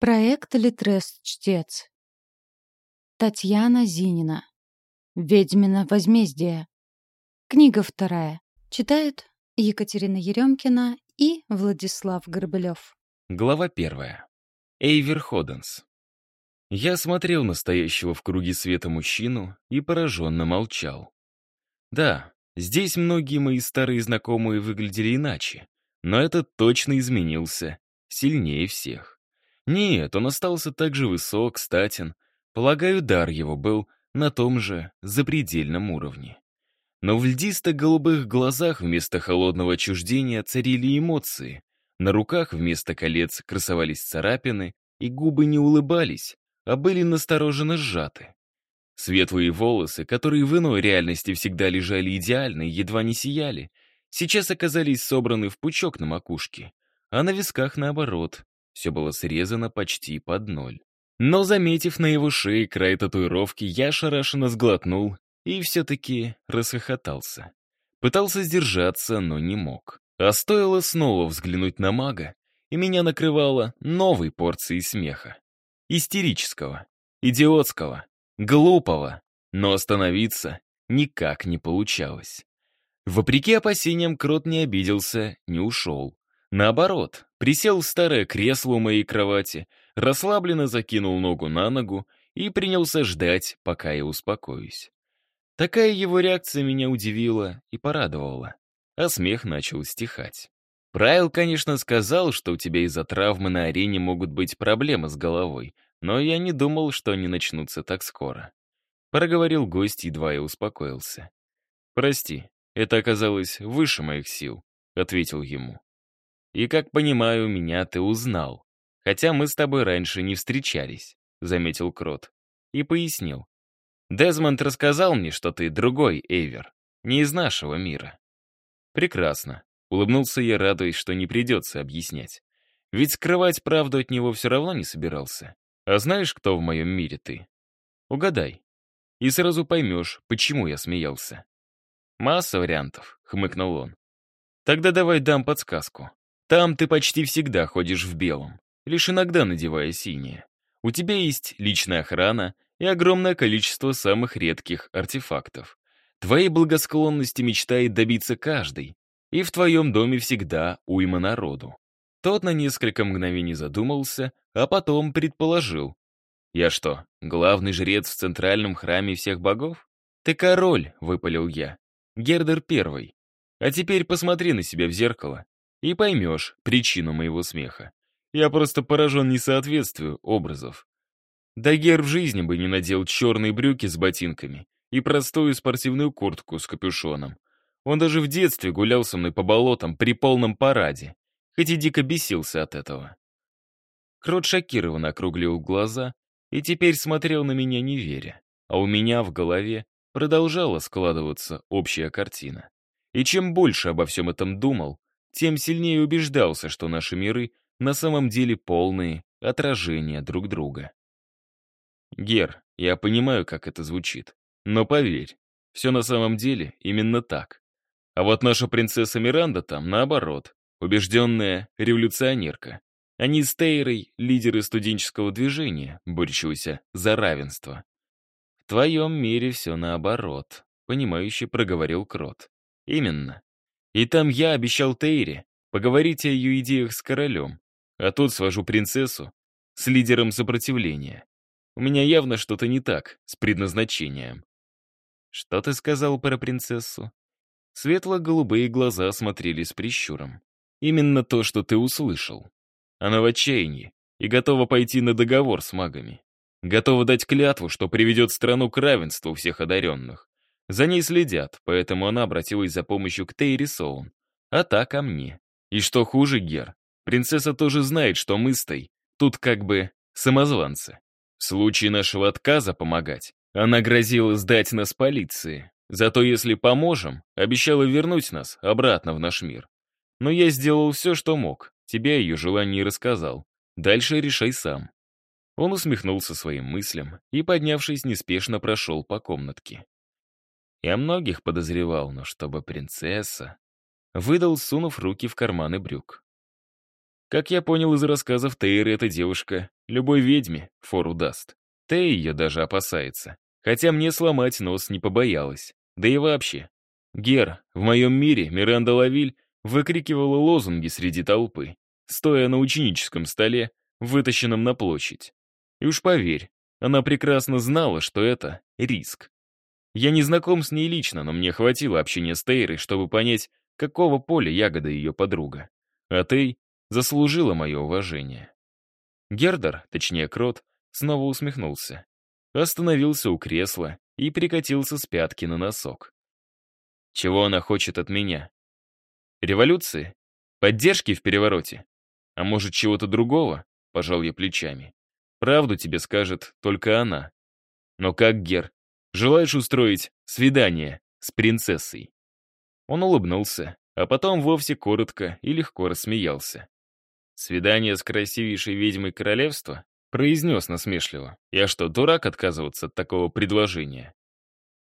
Проект «Литрес-чтец». Татьяна Зинина. «Ведьмина возмездие». Книга вторая. Читают Екатерина Еремкина и Владислав Горбылев. Глава первая. Эйвер Ходенс. Я смотрел настоящего в круге света мужчину и пораженно молчал. Да, здесь многие мои старые знакомые выглядели иначе, но этот точно изменился, сильнее всех. Нет, он остался так же высок, статен. Полагаю, дар его был на том же запредельном уровне. Но в льдисто-голубых глазах вместо холодного отчуждения царили эмоции. На руках вместо колец красовались царапины, и губы не улыбались, а были настороженно сжаты. Светлые волосы, которые в иной реальности всегда лежали идеально и едва не сияли, сейчас оказались собраны в пучок на макушке, а на висках наоборот, все было срезано почти под ноль. Но, заметив на его шее край татуировки, я шарашенно сглотнул и все-таки расхохотался. Пытался сдержаться, но не мог. А стоило снова взглянуть на мага, и меня накрывало новой порцией смеха. Истерического, идиотского, глупого, но остановиться никак не получалось. Вопреки опасениям, Крот не обиделся, не ушел. Наоборот, присел в старое кресло у моей кровати, расслабленно закинул ногу на ногу и принялся ждать, пока я успокоюсь. Такая его реакция меня удивила и порадовала, а смех начал стихать. Прайл, конечно, сказал, что у тебя из-за травмы на арене могут быть проблемы с головой, но я не думал, что они начнутся так скоро. Проговорил гость, едва я успокоился. «Прости, это оказалось выше моих сил», — ответил ему. И, как понимаю, меня ты узнал. Хотя мы с тобой раньше не встречались», — заметил Крот. И пояснил. «Дезмонд рассказал мне, что ты другой, Эйвер, не из нашего мира». «Прекрасно», — улыбнулся я, радуясь, что не придется объяснять. Ведь скрывать правду от него все равно не собирался. А знаешь, кто в моем мире ты? Угадай. И сразу поймешь, почему я смеялся. «Масса вариантов», — хмыкнул он. «Тогда давай дам подсказку. Там ты почти всегда ходишь в белом, лишь иногда надевая синее. У тебя есть личная охрана и огромное количество самых редких артефактов. Твоей благосклонности мечтает добиться каждый, и в твоем доме всегда уйма народу. Тот на несколько мгновений задумался, а потом предположил. «Я что, главный жрец в центральном храме всех богов?» «Ты король», — выпалил я. «Гердер первый. А теперь посмотри на себя в зеркало и поймешь причину моего смеха. Я просто поражен несоответствию образов. Дагер в жизни бы не надел черные брюки с ботинками и простую спортивную куртку с капюшоном. Он даже в детстве гулял со мной по болотам при полном параде, хоть и дико бесился от этого. Крот шокированно округлил глаза и теперь смотрел на меня не веря, а у меня в голове продолжала складываться общая картина. И чем больше обо всем этом думал, тем сильнее убеждался, что наши миры на самом деле полные отражения друг друга. Гер, я понимаю, как это звучит, но поверь, все на самом деле именно так. А вот наша принцесса Миранда там, наоборот, убежденная революционерка. Они с Тейрой — лидеры студенческого движения, борющегося за равенство. В твоем мире все наоборот, понимающе проговорил Крот. Именно. И там я обещал Тейре поговорить о ее идеях с королем, а тут свожу принцессу с лидером сопротивления. У меня явно что-то не так с предназначением. Что ты сказал про принцессу? Светло-голубые глаза смотрели с прищуром. Именно то, что ты услышал. Она в отчаянии и готова пойти на договор с магами. Готова дать клятву, что приведет страну к равенству всех одаренных. За ней следят, поэтому она обратилась за помощью к Тейри Соун, а та ко мне. И что хуже, Гер, принцесса тоже знает, что мы с Той тут как бы самозванцы. В случае нашего отказа помогать, она грозила сдать нас полиции. Зато если поможем, обещала вернуть нас обратно в наш мир. Но я сделал все, что мог, тебе ее желание рассказал. Дальше решай сам. Он усмехнулся своим мыслям и, поднявшись, неспешно прошел по комнатке. Я многих подозревал, но чтобы принцесса... Выдал, сунув руки в карманы брюк. Как я понял из рассказов Тейры, эта девушка любой ведьме фору даст. Тей ее даже опасается. Хотя мне сломать нос не побоялась. Да и вообще. Гер, в моем мире Миранда Лавиль выкрикивала лозунги среди толпы, стоя на ученическом столе, вытащенном на площадь. И уж поверь, она прекрасно знала, что это риск. Я не знаком с ней лично, но мне хватило общения с Тейрой, чтобы понять, какого поля ягода ее подруга. А Тей заслужила мое уважение. Гердер, точнее Крот, снова усмехнулся. Остановился у кресла и прикатился с пятки на носок. Чего она хочет от меня? Революции? Поддержки в перевороте? А может, чего-то другого? Пожал я плечами. Правду тебе скажет только она. Но как, Гер, желаешь устроить свидание с принцессой?» Он улыбнулся, а потом вовсе коротко и легко рассмеялся. «Свидание с красивейшей ведьмой королевства?» произнес насмешливо. «Я что, дурак отказываться от такого предложения?»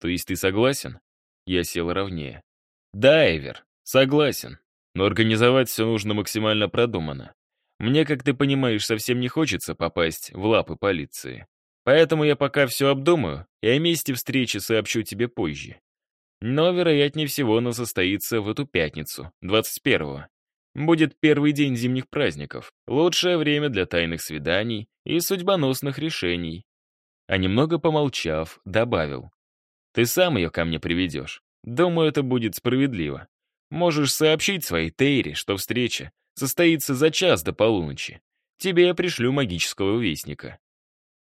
«То есть ты согласен?» Я сел ровнее. «Да, Эвер, согласен. Но организовать все нужно максимально продуманно. Мне, как ты понимаешь, совсем не хочется попасть в лапы полиции. Поэтому я пока все обдумаю и о месте встречи сообщу тебе позже. Но, вероятнее всего, она состоится в эту пятницу, 21-го. Будет первый день зимних праздников, лучшее время для тайных свиданий и судьбоносных решений. А немного помолчав, добавил. Ты сам ее ко мне приведешь. Думаю, это будет справедливо. Можешь сообщить своей Тейре, что встреча состоится за час до полуночи. Тебе я пришлю магического вестника».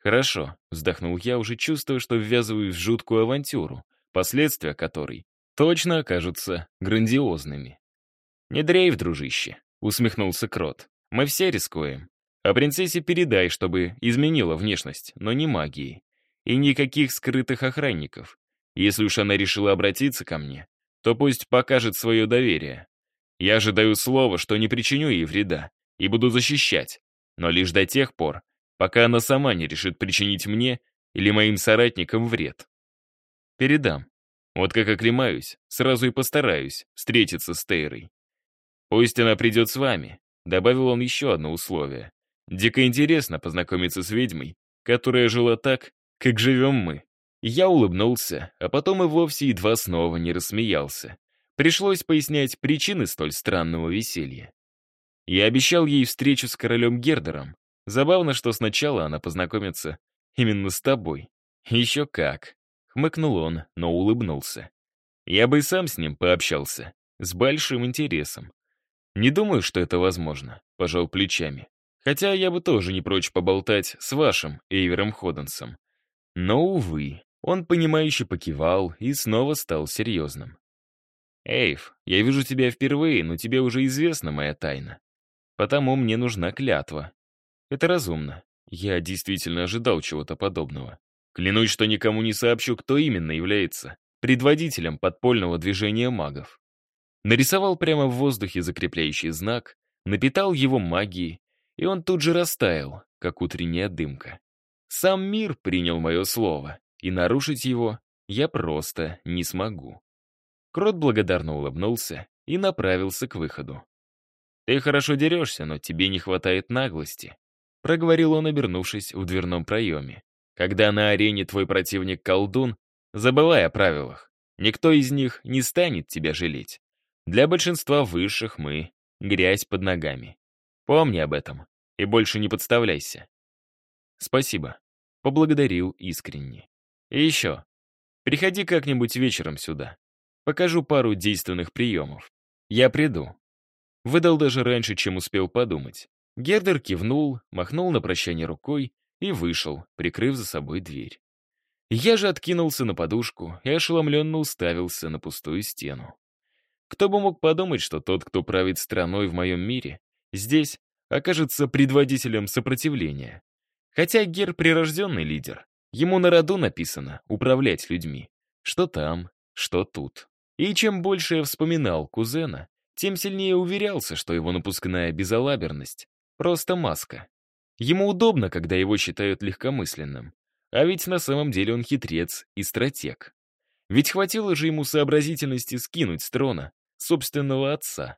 «Хорошо», — вздохнул я, уже чувствуя, что ввязываюсь в жуткую авантюру, последствия которой точно окажутся грандиозными. «Не дрейф, дружище», — усмехнулся Крот. «Мы все рискуем. А принцессе передай, чтобы изменила внешность, но не магией. И никаких скрытых охранников. Если уж она решила обратиться ко мне, то пусть покажет свое доверие. Я же даю слово, что не причиню ей вреда и буду защищать, но лишь до тех пор, пока она сама не решит причинить мне или моим соратникам вред. Передам. Вот как оклемаюсь, сразу и постараюсь встретиться с Тейрой. Пусть она придет с вами, добавил он еще одно условие. Дико интересно познакомиться с ведьмой, которая жила так, как живем мы. Я улыбнулся, а потом и вовсе едва снова не рассмеялся. Пришлось пояснять причины столь странного веселья. Я обещал ей встречу с королем Гердером. Забавно, что сначала она познакомится именно с тобой. Еще как. Хмыкнул он, но улыбнулся. Я бы и сам с ним пообщался. С большим интересом. Не думаю, что это возможно, пожал плечами. Хотя я бы тоже не прочь поболтать с вашим Эйвером Ходденсом. Но, увы, он понимающе покивал и снова стал серьезным. «Эйв, я вижу тебя впервые, но тебе уже известна моя тайна. Потому мне нужна клятва. Это разумно. Я действительно ожидал чего-то подобного. Клянусь, что никому не сообщу, кто именно является предводителем подпольного движения магов. Нарисовал прямо в воздухе закрепляющий знак, напитал его магией, и он тут же растаял, как утренняя дымка. Сам мир принял мое слово, и нарушить его я просто не смогу. Крот благодарно улыбнулся и направился к выходу. «Ты хорошо дерешься, но тебе не хватает наглости», проговорил он, обернувшись в дверном проеме. «Когда на арене твой противник колдун, забывай о правилах. Никто из них не станет тебя жалеть. Для большинства высших мы — грязь под ногами. Помни об этом и больше не подставляйся». «Спасибо», — поблагодарил искренне. «И еще, приходи как-нибудь вечером сюда. Покажу пару действенных приемов. Я приду. Выдал даже раньше, чем успел подумать. Гердер кивнул, махнул на прощание рукой и вышел, прикрыв за собой дверь. Я же откинулся на подушку и ошеломленно уставился на пустую стену. Кто бы мог подумать, что тот, кто правит страной в моем мире, здесь окажется предводителем сопротивления. Хотя Гер прирожденный лидер. Ему на роду написано «управлять людьми». Что там, что тут. И чем больше я вспоминал кузена, тем сильнее уверялся, что его напускная безалаберность — просто маска. Ему удобно, когда его считают легкомысленным. А ведь на самом деле он хитрец и стратег. Ведь хватило же ему сообразительности скинуть с трона собственного отца.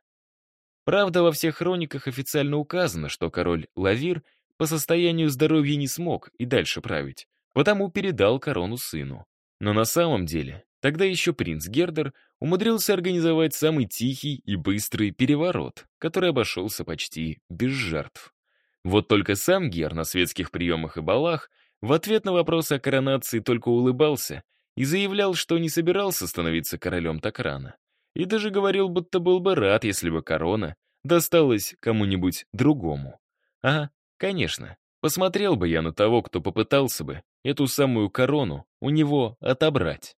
Правда, во всех хрониках официально указано, что король Лавир по состоянию здоровья не смог и дальше править, потому передал корону сыну. Но на самом деле, тогда еще принц Гердер умудрился организовать самый тихий и быстрый переворот, который обошелся почти без жертв. Вот только сам Гер на светских приемах и балах в ответ на вопрос о коронации только улыбался и заявлял, что не собирался становиться королем так рано. И даже говорил, будто был бы рад, если бы корона досталась кому-нибудь другому. Ага, конечно, посмотрел бы я на того, кто попытался бы эту самую корону у него отобрать.